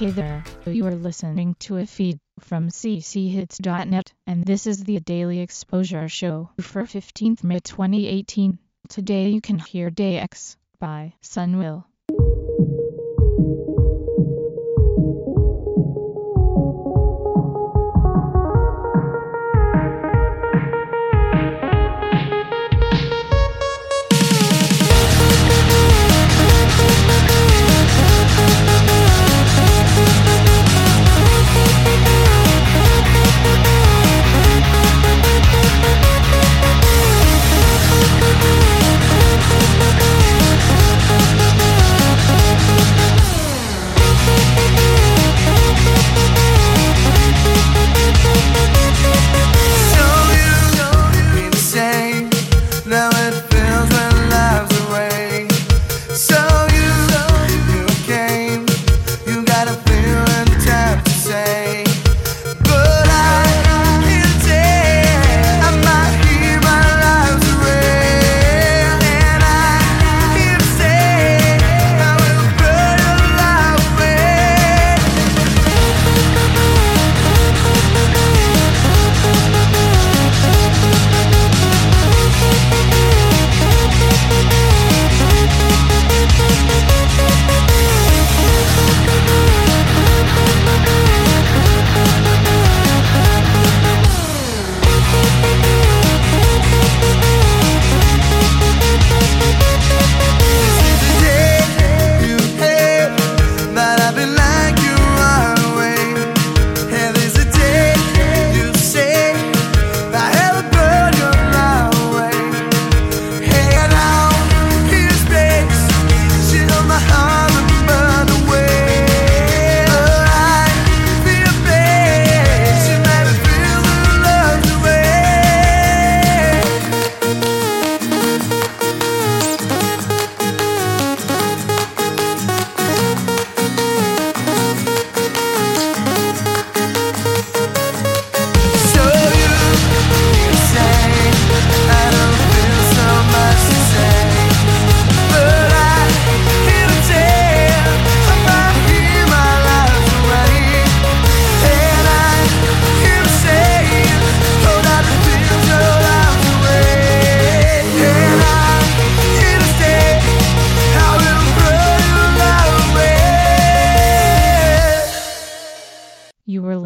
Hey there, you are listening to a feed from cchits.net, and this is the Daily Exposure Show for 15th May 2018. Today you can hear Day X by Sunwill.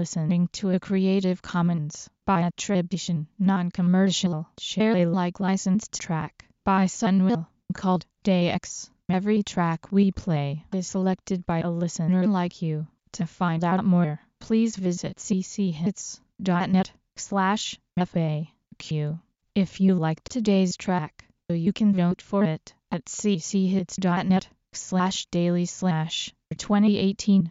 Listening to a Creative Commons by attribution, non-commercial, share Alike licensed track by Sunwill called Day X. Every track we play is selected by a listener like you. To find out more, please visit cchits.net slash FAQ. If you liked today's track, you can vote for it at cchits.net slash daily slash 2018